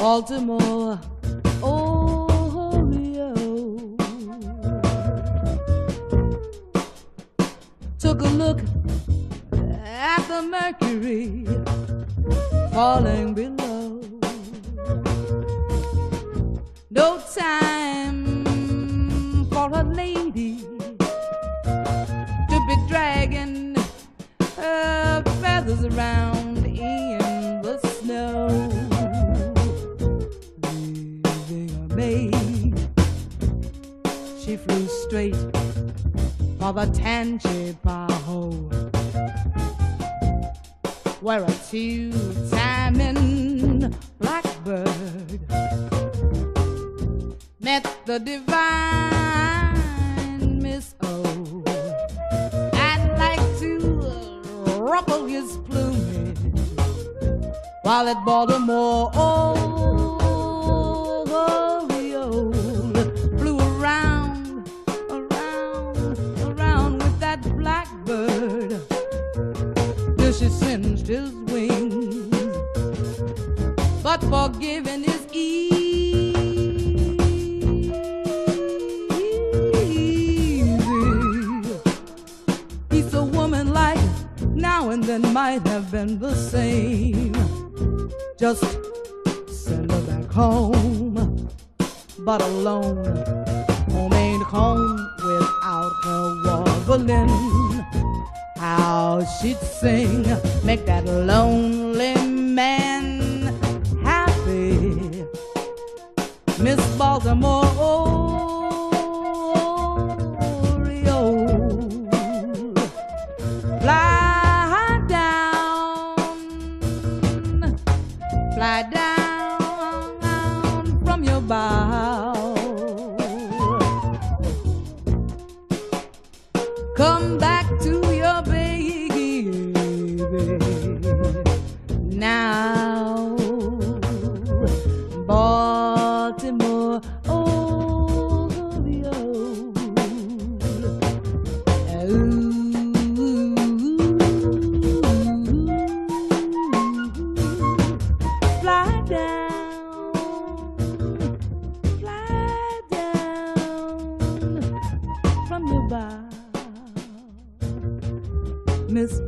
Baltimore Oriole. Took a look at the mercury falling below. No time for a lady to be dragging her feathers around for the Tangipahoa, where a two-timing blackbird met the divine Miss O. I'd like to ruffle his plumage while at Baltimore Oriole, But forgiving is easy. He's a woman like now and then might have been the same. Just send her back home, but alone. Home ain't home without her warbling. How she'd sing, make that lonely Miss Baltimore. Fly down, fly down from your bough. Baltimore Oriole. Ooh. Fly down, fly down from your bough, Miss